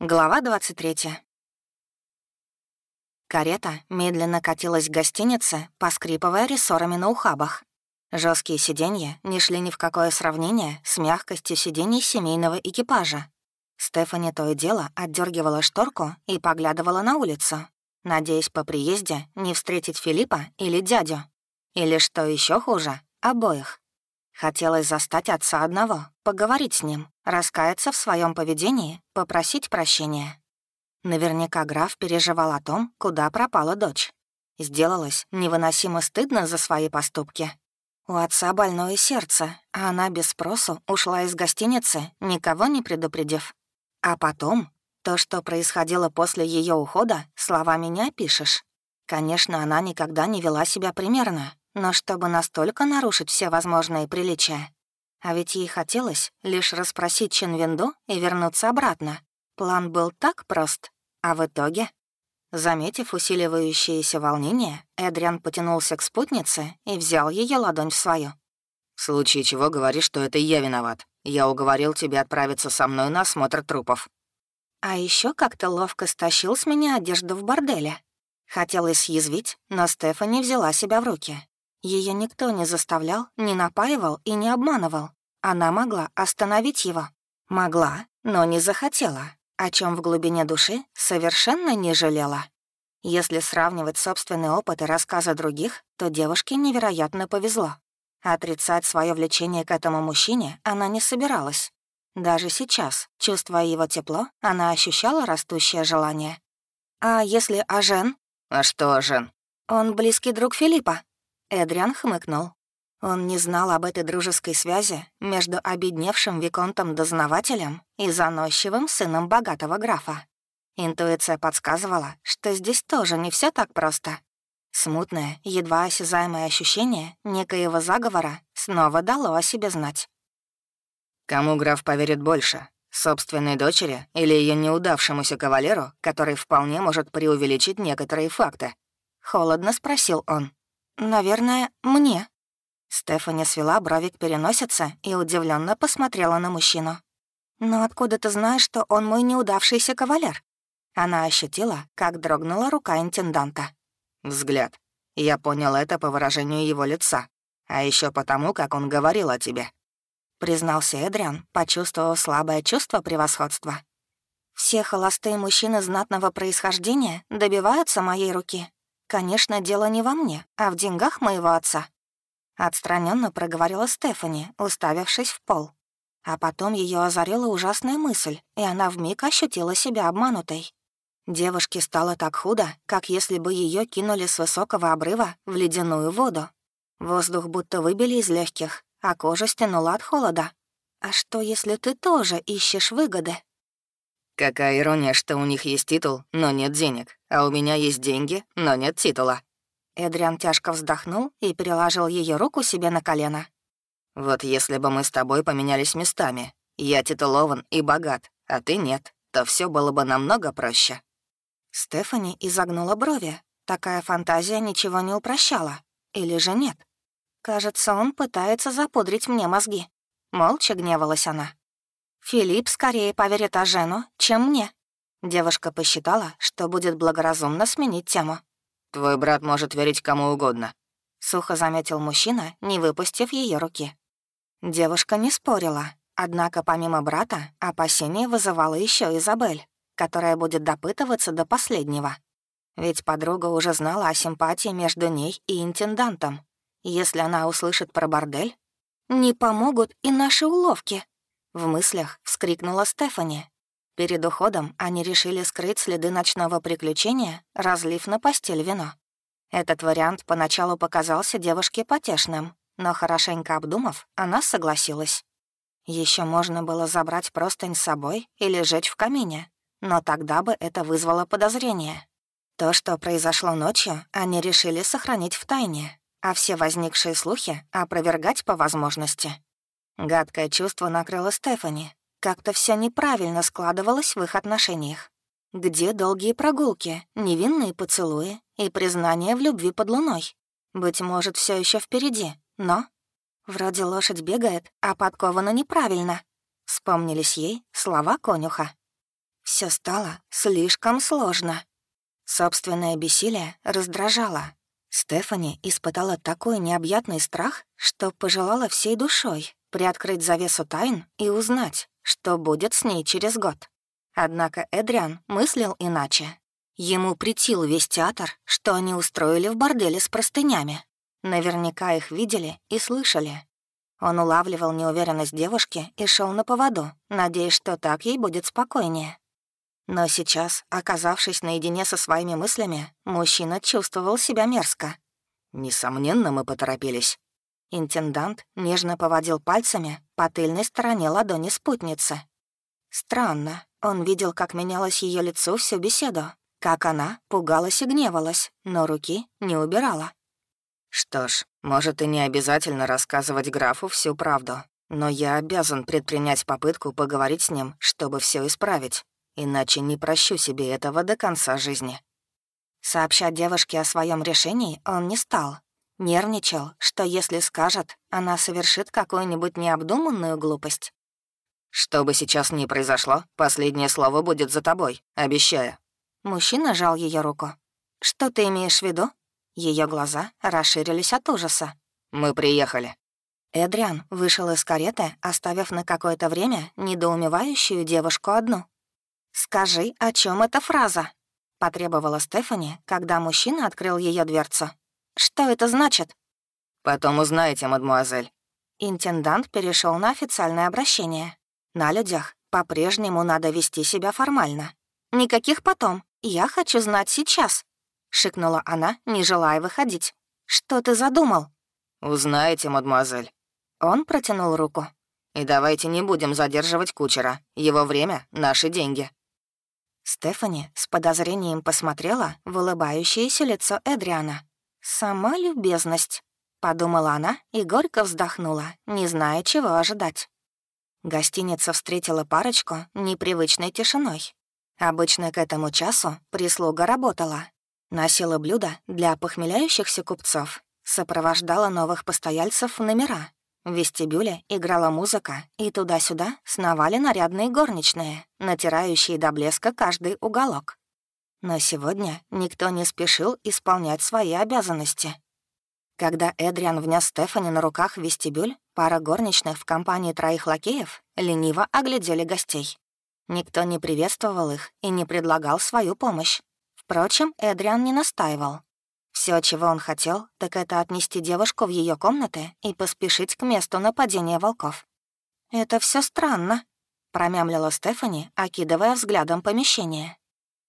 Глава 23. Карета медленно катилась к гостинице, поскрипывая рессорами на ухабах. Жесткие сиденья не шли ни в какое сравнение с мягкостью сидений семейного экипажа. Стефани то и дело отдергивала шторку и поглядывала на улицу, надеясь по приезде не встретить Филиппа или дядю. Или, что еще хуже, обоих. Хотелось застать отца одного, поговорить с ним, раскаяться в своем поведении, попросить прощения. Наверняка граф переживал о том, куда пропала дочь. Сделалось невыносимо стыдно за свои поступки. У отца больное сердце, а она без спросу ушла из гостиницы, никого не предупредив. А потом, то, что происходило после ее ухода, словами не опишешь. Конечно, она никогда не вела себя примерно, но чтобы настолько нарушить все возможные приличия. А ведь ей хотелось лишь расспросить Чинвинду и вернуться обратно. План был так прост. А в итоге... Заметив усиливающееся волнение, Эдриан потянулся к спутнице и взял ее ладонь в свою. «В случае чего говори, что это я виноват. Я уговорил тебя отправиться со мной на осмотр трупов». А еще как-то ловко стащил с меня одежду в борделе. Хотелось съязвить, но Стефани взяла себя в руки. Ее никто не заставлял, не напаивал и не обманывал. Она могла остановить его. Могла, но не захотела, о чем в глубине души совершенно не жалела. Если сравнивать собственный опыт и рассказы других, то девушке невероятно повезло. Отрицать свое влечение к этому мужчине она не собиралась. Даже сейчас, чувствуя его тепло, она ощущала растущее желание. «А если Ажен?» «А что Ажен?» «Он близкий друг Филиппа», Эдриан хмыкнул. Он не знал об этой дружеской связи между обедневшим виконтом-дознавателем и заносчивым сыном богатого графа. Интуиция подсказывала, что здесь тоже не все так просто. Смутное, едва осязаемое ощущение некоего заговора снова дало о себе знать. «Кому граф поверит больше? Собственной дочери или ее неудавшемуся кавалеру, который вполне может преувеличить некоторые факты?» — холодно спросил он. «Наверное, мне». Стефани свела брови к и удивленно посмотрела на мужчину. «Но откуда ты знаешь, что он мой неудавшийся кавалер?» Она ощутила, как дрогнула рука интенданта. «Взгляд. Я понял это по выражению его лица. А еще потому, как он говорил о тебе», — признался Эдриан, почувствовав слабое чувство превосходства. «Все холостые мужчины знатного происхождения добиваются моей руки, Конечно, дело не во мне, а в деньгах моего отца. Отстраненно проговорила Стефани, уставившись в пол. А потом ее озарила ужасная мысль, и она вмиг ощутила себя обманутой. Девушке стало так худо, как если бы ее кинули с высокого обрыва в ледяную воду. Воздух будто выбили из легких, а кожа стянула от холода. А что, если ты тоже ищешь выгоды? Какая ирония, что у них есть титул, но нет денег, а у меня есть деньги, но нет титула. Эдриан тяжко вздохнул и переложил ее руку себе на колено. «Вот если бы мы с тобой поменялись местами, я титулован и богат, а ты нет, то все было бы намного проще». Стефани изогнула брови. Такая фантазия ничего не упрощала. Или же нет? Кажется, он пытается запудрить мне мозги. Молча гневалась она. Филипп скорее поверит Ажену, чем мне. Девушка посчитала, что будет благоразумно сменить тему. «Твой брат может верить кому угодно», — сухо заметил мужчина, не выпустив ее руки. Девушка не спорила, однако помимо брата опасение вызывала еще Изабель, которая будет допытываться до последнего. Ведь подруга уже знала о симпатии между ней и интендантом. Если она услышит про бордель, не помогут и наши уловки. В мыслях вскрикнула Стефани. Перед уходом они решили скрыть следы ночного приключения, разлив на постель вино. Этот вариант поначалу показался девушке потешным, но хорошенько обдумав, она согласилась. Еще можно было забрать простынь с собой или жечь в камине, но тогда бы это вызвало подозрение. То, что произошло ночью, они решили сохранить в тайне, а все возникшие слухи опровергать по возможности. Гадкое чувство накрыло Стефани. Как-то все неправильно складывалось в их отношениях. Где долгие прогулки, невинные поцелуи и признание в любви под луной? Быть может, все еще впереди, но... Вроде лошадь бегает, а подкована неправильно. Вспомнились ей слова конюха. Все стало слишком сложно. Собственное бессилие раздражало. Стефани испытала такой необъятный страх, что пожелала всей душой приоткрыть завесу тайн и узнать, что будет с ней через год. Однако Эдриан мыслил иначе. Ему притил весь театр, что они устроили в борделе с простынями. Наверняка их видели и слышали. Он улавливал неуверенность девушки и шел на поводу, надеясь, что так ей будет спокойнее. Но сейчас, оказавшись наедине со своими мыслями, мужчина чувствовал себя мерзко. «Несомненно, мы поторопились». Интендант нежно поводил пальцами по тыльной стороне ладони спутницы. Странно, он видел, как менялось ее лицо всю беседу, как она пугалась и гневалась, но руки не убирала. «Что ж, может, и не обязательно рассказывать графу всю правду, но я обязан предпринять попытку поговорить с ним, чтобы все исправить, иначе не прощу себе этого до конца жизни». Сообщать девушке о своем решении он не стал. Нервничал, что если скажет, она совершит какую-нибудь необдуманную глупость. «Что бы сейчас ни произошло, последнее слово будет за тобой, обещаю». Мужчина жал ее руку. «Что ты имеешь в виду?» Ее глаза расширились от ужаса. «Мы приехали». Эдриан вышел из кареты, оставив на какое-то время недоумевающую девушку одну. «Скажи, о чем эта фраза?» — потребовала Стефани, когда мужчина открыл ее дверцу. «Что это значит?» «Потом узнаете, мадмуазель». Интендант перешел на официальное обращение. На людях по-прежнему надо вести себя формально. «Никаких потом. Я хочу знать сейчас». — шикнула она, не желая выходить. «Что ты задумал?» «Узнаете, мадемуазель». Он протянул руку. «И давайте не будем задерживать кучера. Его время — наши деньги». Стефани с подозрением посмотрела в улыбающееся лицо Эдриана. «Сама любезность», — подумала она и горько вздохнула, не зная, чего ожидать. Гостиница встретила парочку непривычной тишиной. Обычно к этому часу прислуга работала, Носила блюда для похмеляющихся купцов, сопровождала новых постояльцев в номера. В вестибюле играла музыка, и туда-сюда сновали нарядные горничные, натирающие до блеска каждый уголок. Но сегодня никто не спешил исполнять свои обязанности. Когда Эдриан внес Стефани на руках в вестибюль, пара горничных в компании троих лакеев лениво оглядели гостей. Никто не приветствовал их и не предлагал свою помощь. Впрочем, Эдриан не настаивал. Все, чего он хотел, так это отнести девушку в ее комнаты и поспешить к месту нападения волков. «Это все странно», — промямлила Стефани, окидывая взглядом помещение.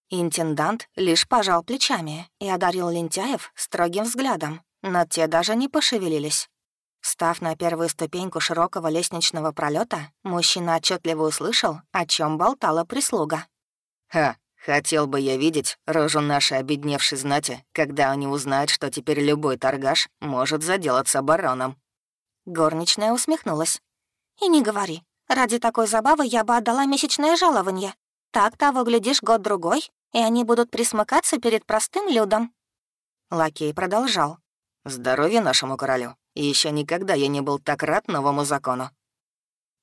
Интендант лишь пожал плечами и одарил лентяев строгим взглядом, но те даже не пошевелились. Встав на первую ступеньку широкого лестничного пролета, мужчина отчетливо услышал, о чем болтала прислуга. «Ха, Хотел бы я видеть рожу нашей обедневшей знати, когда они узнают, что теперь любой торгаш может заделаться бароном». Горничная усмехнулась. «И не говори. Ради такой забавы я бы отдала месячное жалование. Так того, глядишь, год-другой, и они будут присмыкаться перед простым людом». Лакей продолжал. «Здоровья нашему королю. И еще никогда я не был так рад новому закону.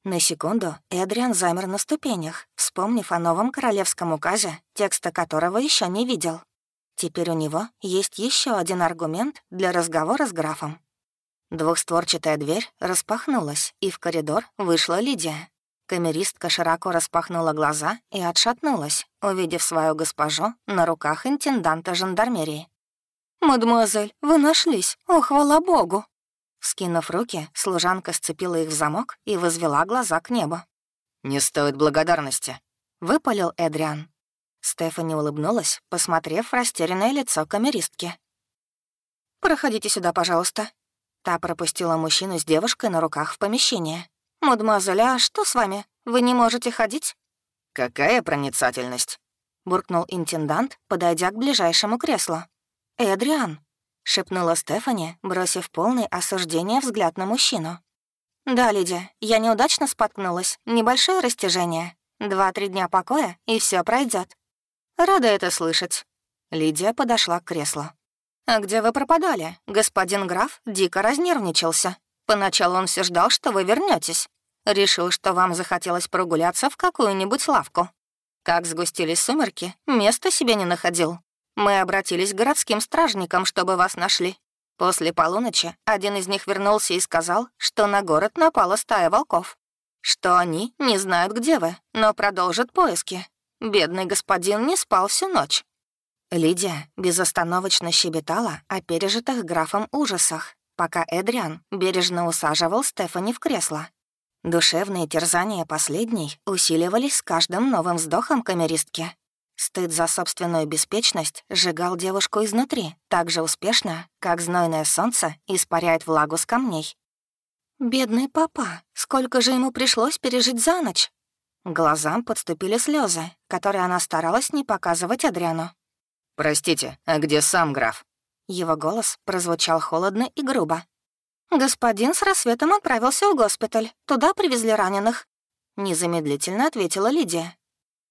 На секунду Эдриан замер на ступенях, вспомнив о новом королевском указе, текста которого еще не видел. Теперь у него есть еще один аргумент для разговора с графом. Двухстворчатая дверь распахнулась, и в коридор вышла Лидия. Камеристка широко распахнула глаза и отшатнулась, увидев свою госпожу на руках интенданта жандармерии. «Мадемуазель, вы нашлись! О, хвала богу!» Скинув руки, служанка сцепила их в замок и возвела глаза к небу. «Не стоит благодарности», — выпалил Эдриан. Стефани улыбнулась, посмотрев в растерянное лицо камеристки. «Проходите сюда, пожалуйста». Та пропустила мужчину с девушкой на руках в помещение. «Мадемуазель, а что с вами? Вы не можете ходить?» «Какая проницательность?» — буркнул интендант, подойдя к ближайшему креслу. «Эдриан», — шепнула Стефани, бросив полный осуждение взгляд на мужчину. «Да, Лидия, я неудачно споткнулась. Небольшое растяжение. Два-три дня покоя, и все пройдет. Рада это слышать». Лидия подошла к креслу. «А где вы пропадали? Господин граф дико разнервничался. Поначалу он все ждал, что вы вернетесь. Решил, что вам захотелось прогуляться в какую-нибудь лавку. Как сгустились сумерки, места себе не находил. Мы обратились к городским стражникам, чтобы вас нашли. После полуночи один из них вернулся и сказал, что на город напала стая волков. Что они не знают, где вы, но продолжат поиски. Бедный господин не спал всю ночь. Лидия безостановочно щебетала о пережитых графом ужасах, пока Эдриан бережно усаживал Стефани в кресло. Душевные терзания последней усиливались с каждым новым вздохом камеристки. Стыд за собственную беспечность сжигал девушку изнутри так же успешно, как знойное солнце испаряет влагу с камней. «Бедный папа, сколько же ему пришлось пережить за ночь?» Глазам подступили слезы, которые она старалась не показывать Адриану. «Простите, а где сам граф?» Его голос прозвучал холодно и грубо. «Господин с рассветом отправился в госпиталь. Туда привезли раненых». Незамедлительно ответила Лидия.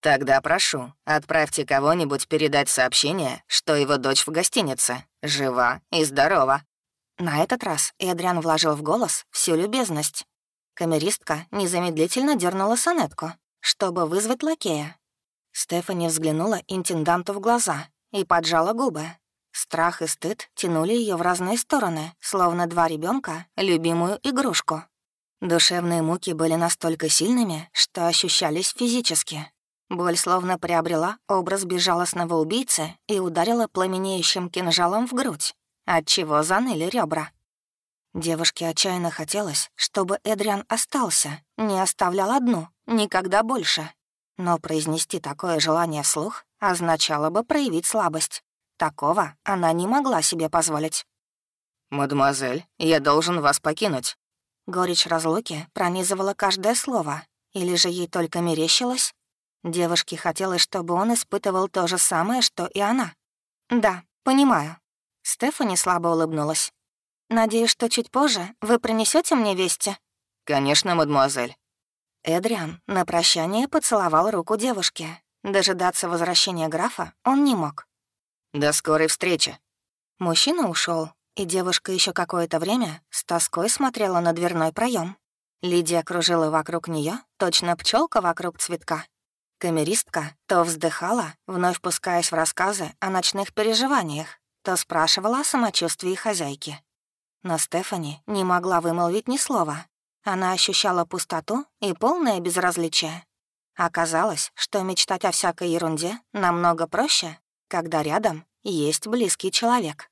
«Тогда прошу, отправьте кого-нибудь передать сообщение, что его дочь в гостинице, жива и здорова». На этот раз Эдриан вложил в голос всю любезность. Камеристка незамедлительно дернула сонетку, чтобы вызвать лакея. Стефани взглянула интенданту в глаза и поджала губы. Страх и стыд тянули ее в разные стороны, словно два ребенка любимую игрушку. Душевные муки были настолько сильными, что ощущались физически. Боль словно приобрела образ безжалостного убийцы и ударила пламенеющим кинжалом в грудь, отчего заныли ребра. Девушке отчаянно хотелось, чтобы Эдриан остался, не оставлял одну, никогда больше. Но произнести такое желание вслух означало бы проявить слабость. Такого она не могла себе позволить. «Мадемуазель, я должен вас покинуть». Горечь разлуки пронизывала каждое слово, или же ей только мерещилось, Девушке хотелось, чтобы он испытывал то же самое, что и она. «Да, понимаю». Стефани слабо улыбнулась. «Надеюсь, что чуть позже вы принесете мне вести?» «Конечно, мадемуазель». Эдриан на прощание поцеловал руку девушки. Дожидаться возвращения графа он не мог. «До скорой встречи». Мужчина ушел, и девушка еще какое-то время с тоской смотрела на дверной проем. Лидия кружила вокруг нее, точно пчелка вокруг цветка. Камеристка то вздыхала, вновь пускаясь в рассказы о ночных переживаниях, то спрашивала о самочувствии хозяйки. Но Стефани не могла вымолвить ни слова. Она ощущала пустоту и полное безразличие. Оказалось, что мечтать о всякой ерунде намного проще, когда рядом есть близкий человек.